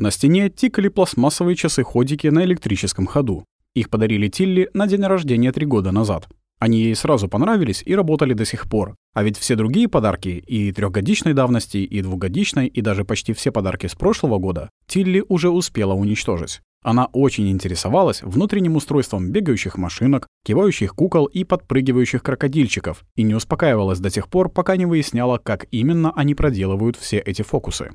На стене тикали пластмассовые часы-ходики на электрическом ходу. Их подарили Тилли на день рождения три года назад. Они ей сразу понравились и работали до сих пор. А ведь все другие подарки, и трехгодичной давности, и двухгодичной, и даже почти все подарки с прошлого года, Тилли уже успела уничтожить. Она очень интересовалась внутренним устройством бегающих машинок, кивающих кукол и подпрыгивающих крокодильчиков и не успокаивалась до тех пор, пока не выясняла, как именно они проделывают все эти фокусы.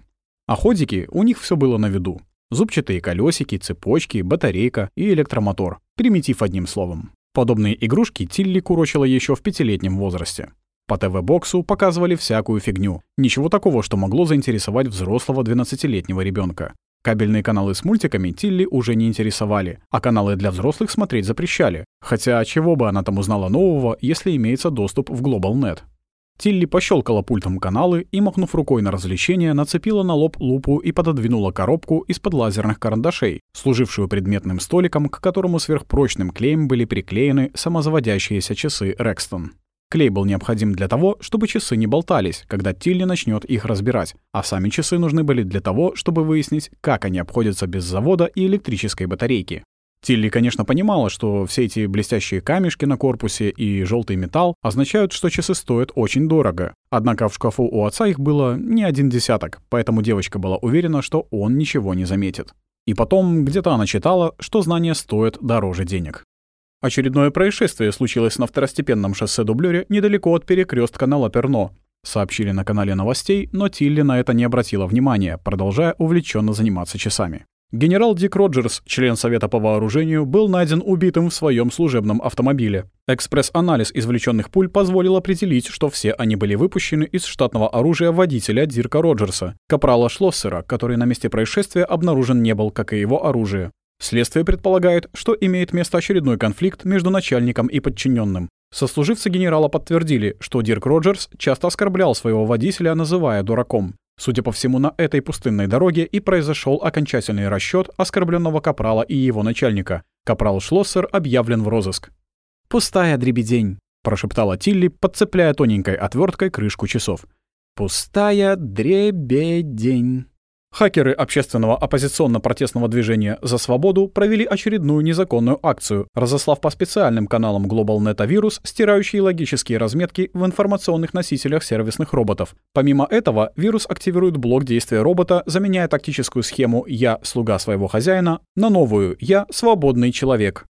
А ходики у них все было на виду. Зубчатые колесики, цепочки, батарейка и электромотор. Примитив одним словом. Подобные игрушки Тилли курочила еще в пятилетнем возрасте. По ТВ-боксу показывали всякую фигню. Ничего такого, что могло заинтересовать взрослого 12-летнего ребенка. Кабельные каналы с мультиками Тилли уже не интересовали, а каналы для взрослых смотреть запрещали. Хотя чего бы она там узнала нового, если имеется доступ в GlobalNet? Тилли пощелкала пультом каналы и, махнув рукой на развлечение, нацепила на лоб лупу и пододвинула коробку из-под лазерных карандашей, служившую предметным столиком, к которому сверхпрочным клеем были приклеены самозаводящиеся часы Рекстон. Клей был необходим для того, чтобы часы не болтались, когда Тилли начнет их разбирать, а сами часы нужны были для того, чтобы выяснить, как они обходятся без завода и электрической батарейки. Тилли, конечно, понимала, что все эти блестящие камешки на корпусе и желтый металл означают, что часы стоят очень дорого. Однако в шкафу у отца их было не один десяток, поэтому девочка была уверена, что он ничего не заметит. И потом где-то она читала, что знания стоят дороже денег. Очередное происшествие случилось на второстепенном шоссе-дублёре недалеко от перекрестка на Лаперно. Сообщили на канале новостей, но Тилли на это не обратила внимания, продолжая увлеченно заниматься часами. Генерал Дик Роджерс, член Совета по вооружению, был найден убитым в своем служебном автомобиле. Экспресс-анализ извлеченных пуль позволил определить, что все они были выпущены из штатного оружия водителя Дирка Роджерса, капрала Шлоссера, который на месте происшествия обнаружен не был, как и его оружие. Следствие предполагает, что имеет место очередной конфликт между начальником и подчиненным. Сослуживцы генерала подтвердили, что Дирк Роджерс часто оскорблял своего водителя, называя дураком. Судя по всему, на этой пустынной дороге и произошел окончательный расчет оскорбленного капрала и его начальника. Капрал Шлоссер объявлен в розыск. «Пустая дребедень», — прошептала Тилли, подцепляя тоненькой отверткой крышку часов. «Пустая дребедень». Хакеры общественного оппозиционно-протестного движения «За свободу» провели очередную незаконную акцию, разослав по специальным каналам GlobalNet вирус, стирающий логические разметки в информационных носителях сервисных роботов. Помимо этого, вирус активирует блок действия робота, заменяя тактическую схему «Я – слуга своего хозяина» на новую «Я – свободный человек».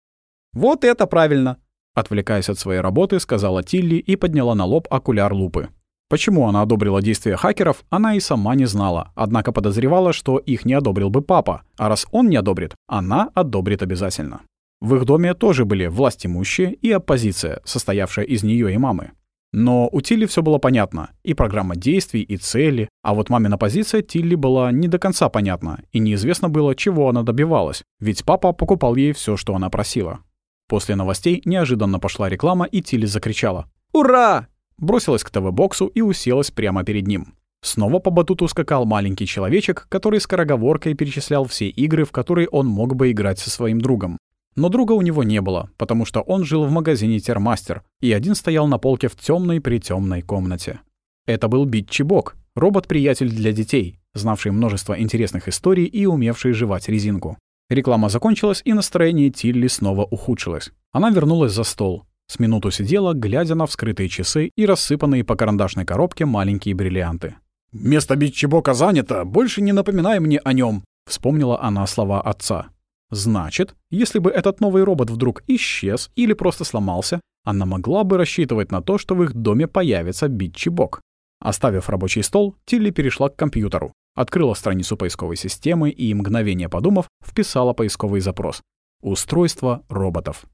«Вот это правильно!» Отвлекаясь от своей работы, сказала Тилли и подняла на лоб окуляр лупы. Почему она одобрила действия хакеров, она и сама не знала, однако подозревала, что их не одобрил бы папа, а раз он не одобрит, она одобрит обязательно. В их доме тоже были власть имущие и оппозиция, состоявшая из нее и мамы. Но у Тилли все было понятно, и программа действий, и цели, а вот мамина позиция Тилли была не до конца понятна, и неизвестно было, чего она добивалась, ведь папа покупал ей все, что она просила. После новостей неожиданно пошла реклама, и Тилли закричала «Ура! Бросилась к ТВ-боксу и уселась прямо перед ним. Снова по батуту скакал маленький человечек, который скороговоркой перечислял все игры, в которые он мог бы играть со своим другом. Но друга у него не было, потому что он жил в магазине Термастер, и один стоял на полке в темной притемной комнате. Это был Битчи Бок, робот-приятель для детей, знавший множество интересных историй и умевший жевать резинку. Реклама закончилась, и настроение Тилли снова ухудшилось. Она вернулась за стол, с минуту сидела, глядя на вскрытые часы и рассыпанные по карандашной коробке маленькие бриллианты. «Место Бичебока занято, больше не напоминай мне о нем, вспомнила она слова отца. Значит, если бы этот новый робот вдруг исчез или просто сломался, она могла бы рассчитывать на то, что в их доме появится Бичебок. Оставив рабочий стол, Тилли перешла к компьютеру, открыла страницу поисковой системы и, мгновение подумав, вписала поисковый запрос. «Устройство роботов».